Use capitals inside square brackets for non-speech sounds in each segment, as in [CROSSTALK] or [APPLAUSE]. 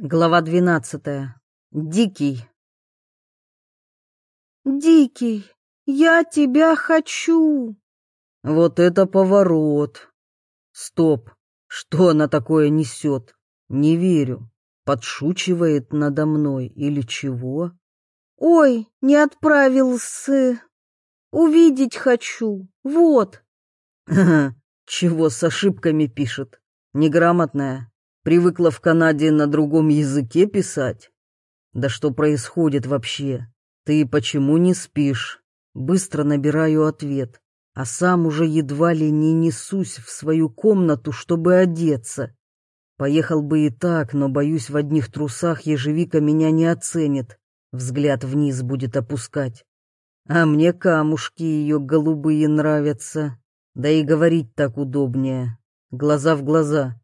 Глава двенадцатая. Дикий. Дикий, я тебя хочу. Вот это поворот. Стоп, что она такое несет? Не верю. Подшучивает надо мной или чего? Ой, не отправился. Увидеть хочу. Вот. [LAUGHS] Чего с ошибками пишет? Неграмотная. Привыкла в Канаде на другом языке писать? Да что происходит вообще? Ты почему не спишь? Быстро набираю ответ, а сам уже едва ли не несусь в свою комнату, чтобы одеться. Поехал бы и так, но, боюсь, в одних трусах ежевика меня не оценит, взгляд вниз будет опускать. А мне камушки ее голубые нравятся, да и говорить так удобнее, глаза в глаза.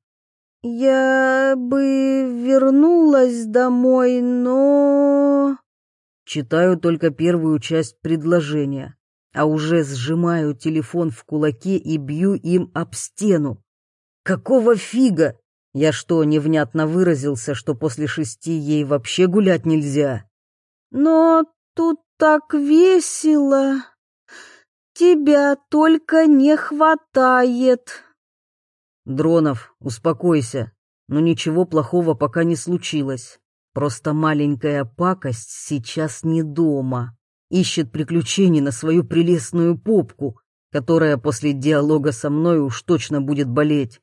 Я бы вернулась домой, но... Читаю только первую часть предложения, а уже сжимаю телефон в кулаке и бью им об стену. Какого фига? Я что, невнятно выразился, что после шести ей вообще гулять нельзя? Но тут так весело. Тебя только не хватает. Дронов, успокойся. Но ничего плохого пока не случилось. Просто маленькая пакость сейчас не дома. Ищет приключений на свою прелестную попку, которая после диалога со мной уж точно будет болеть.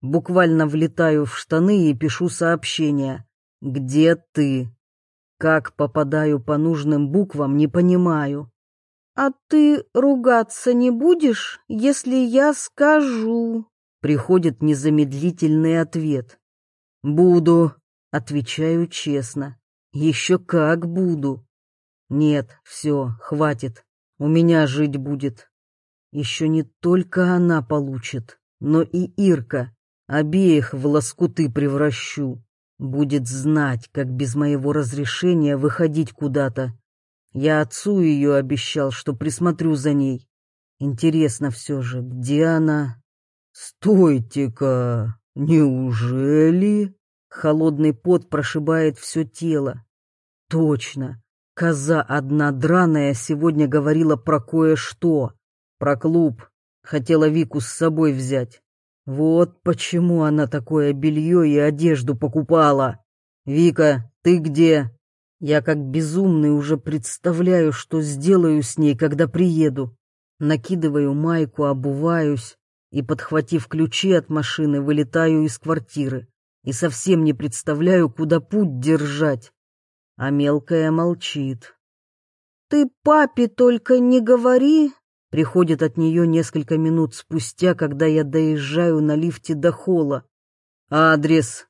Буквально влетаю в штаны и пишу сообщение. «Где ты?» Как попадаю по нужным буквам, не понимаю. «А ты ругаться не будешь, если я скажу?» Приходит незамедлительный ответ. «Буду», — отвечаю честно. «Еще как буду». «Нет, все, хватит. У меня жить будет. Еще не только она получит, но и Ирка. Обеих в лоскуты превращу. Будет знать, как без моего разрешения выходить куда-то. Я отцу ее обещал, что присмотрю за ней. Интересно все же, где она?» «Стойте-ка! Неужели?» Холодный пот прошибает все тело. «Точно! Коза одна драная сегодня говорила про кое-что. Про клуб. Хотела Вику с собой взять. Вот почему она такое белье и одежду покупала. Вика, ты где? Я как безумный уже представляю, что сделаю с ней, когда приеду. Накидываю майку, обуваюсь и, подхватив ключи от машины, вылетаю из квартиры и совсем не представляю, куда путь держать. А мелкая молчит. «Ты папе только не говори!» Приходит от нее несколько минут спустя, когда я доезжаю на лифте до холла. «Адрес!»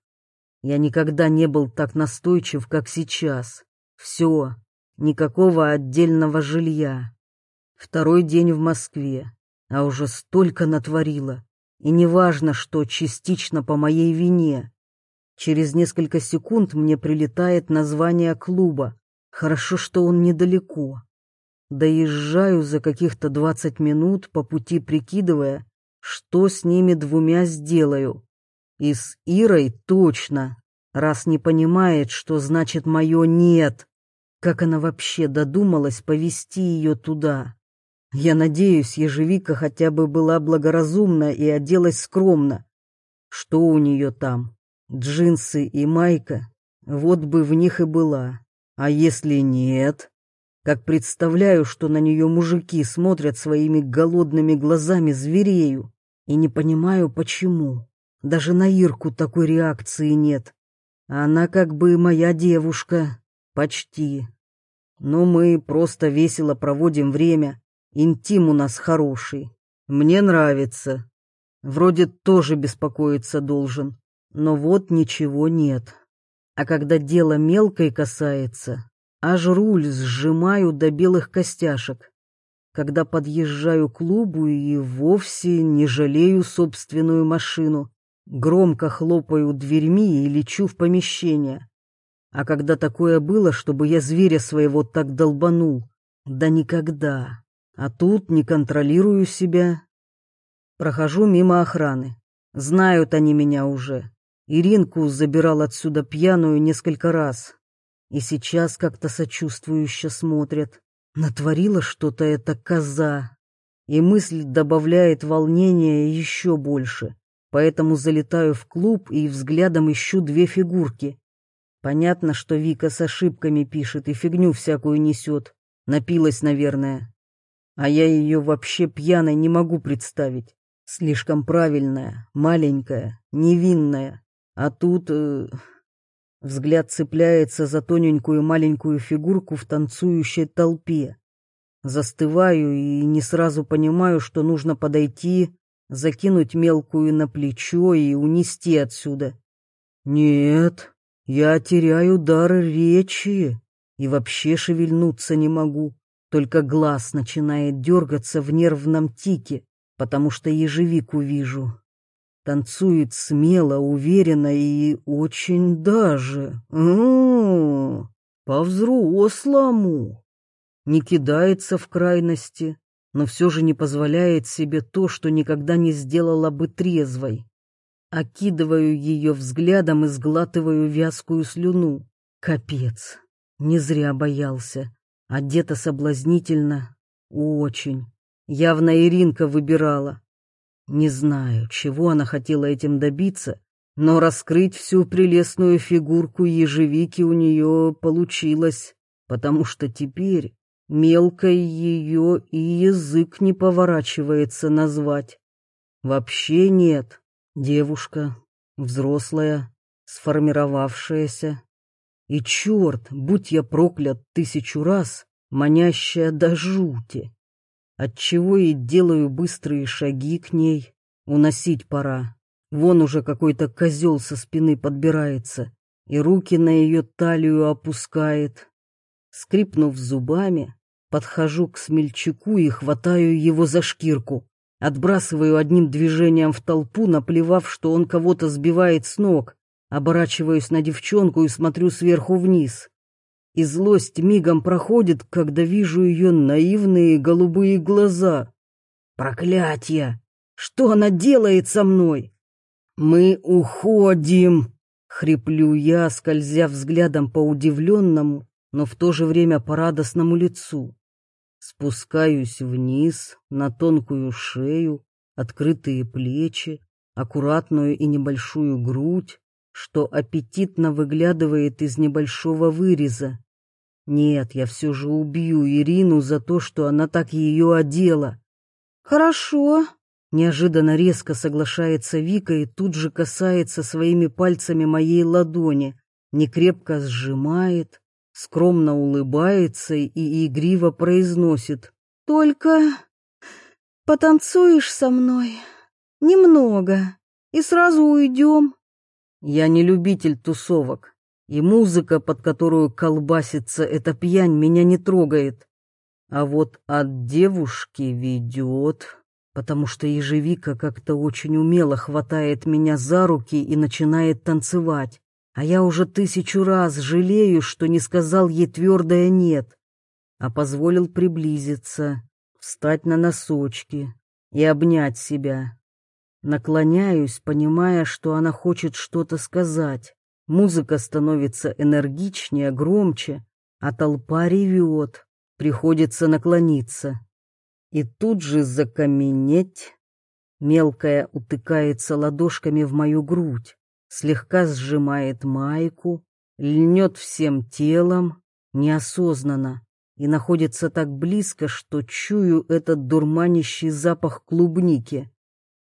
Я никогда не был так настойчив, как сейчас. Все, никакого отдельного жилья. Второй день в Москве а уже столько натворила. И неважно, что частично по моей вине. Через несколько секунд мне прилетает название клуба. Хорошо, что он недалеко. Доезжаю за каких-то двадцать минут, по пути прикидывая, что с ними двумя сделаю. И с Ирой точно, раз не понимает, что значит мое «нет». Как она вообще додумалась повести ее туда? Я надеюсь, ежевика хотя бы была благоразумна и оделась скромно. Что у нее там? Джинсы и майка? Вот бы в них и была. А если нет? Как представляю, что на нее мужики смотрят своими голодными глазами зверею. И не понимаю, почему. Даже на Ирку такой реакции нет. Она как бы моя девушка. Почти. Но мы просто весело проводим время, Интим у нас хороший. Мне нравится. Вроде тоже беспокоиться должен. Но вот ничего нет. А когда дело мелкой касается, аж руль сжимаю до белых костяшек. Когда подъезжаю к клубу и вовсе не жалею собственную машину, громко хлопаю дверьми и лечу в помещение. А когда такое было, чтобы я зверя своего так долбанул? Да никогда. А тут не контролирую себя. Прохожу мимо охраны. Знают они меня уже. Иринку забирал отсюда пьяную несколько раз. И сейчас как-то сочувствующе смотрят. Натворила что-то эта коза. И мысль добавляет волнения еще больше. Поэтому залетаю в клуб и взглядом ищу две фигурки. Понятно, что Вика с ошибками пишет и фигню всякую несет. Напилась, наверное. А я ее вообще пьяной не могу представить. Слишком правильная, маленькая, невинная. А тут... Э, взгляд цепляется за тоненькую маленькую фигурку в танцующей толпе. Застываю и не сразу понимаю, что нужно подойти, закинуть мелкую на плечо и унести отсюда. Нет, я теряю дар речи и вообще шевельнуться не могу. Только глаз начинает дергаться в нервном тике, потому что ежевику вижу. Танцует смело, уверенно и очень даже. М-м-м, по-взрослому. Не кидается в крайности, но все же не позволяет себе то, что никогда не сделала бы трезвой. Окидываю ее взглядом и сглатываю вязкую слюну. Капец. Не зря боялся. Одета соблазнительно. Очень. Явно Иринка выбирала. Не знаю, чего она хотела этим добиться, но раскрыть всю прелестную фигурку ежевики у нее получилось, потому что теперь мелкой ее и язык не поворачивается назвать. Вообще нет. Девушка, взрослая, сформировавшаяся. И черт, будь я проклят тысячу раз, манящая до жути. Отчего и делаю быстрые шаги к ней. Уносить пора. Вон уже какой-то козел со спины подбирается и руки на ее талию опускает. Скрипнув зубами, подхожу к смельчаку и хватаю его за шкирку. Отбрасываю одним движением в толпу, наплевав, что он кого-то сбивает с ног. Оборачиваюсь на девчонку и смотрю сверху вниз. И злость мигом проходит, когда вижу ее наивные голубые глаза. Проклятье! Что она делает со мной? Мы уходим! Хриплю я, скользя взглядом по удивленному, но в то же время по радостному лицу. Спускаюсь вниз на тонкую шею, открытые плечи, аккуратную и небольшую грудь, что аппетитно выглядывает из небольшого выреза. Нет, я все же убью Ирину за то, что она так ее одела. Хорошо. Неожиданно резко соглашается Вика и тут же касается своими пальцами моей ладони, некрепко сжимает, скромно улыбается и игриво произносит. «Только потанцуешь со мной немного и сразу уйдем». Я не любитель тусовок, и музыка, под которую колбасится эта пьянь, меня не трогает. А вот от девушки ведет, потому что ежевика как-то очень умело хватает меня за руки и начинает танцевать а я уже тысячу раз жалею, что не сказал ей твердое «нет», а позволил приблизиться, встать на носочки и обнять себя. Наклоняюсь, понимая, что она хочет что-то сказать. Музыка становится энергичнее, громче, а толпа ревет, приходится наклониться. И тут же закаменеть. Мелкая утыкается ладошками в мою грудь слегка сжимает майку, льнет всем телом, неосознанно, и находится так близко, что чую этот дурманящий запах клубники.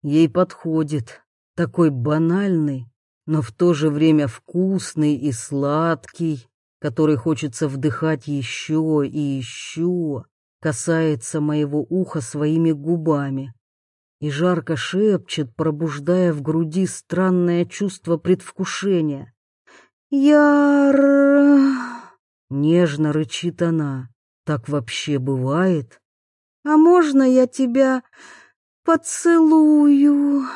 Ей подходит, такой банальный, но в то же время вкусный и сладкий, который хочется вдыхать еще и еще, касается моего уха своими губами и жарко шепчет, пробуждая в груди странное чувство предвкушения. «Яр...» — нежно рычит она. «Так вообще бывает?» «А можно я тебя поцелую?»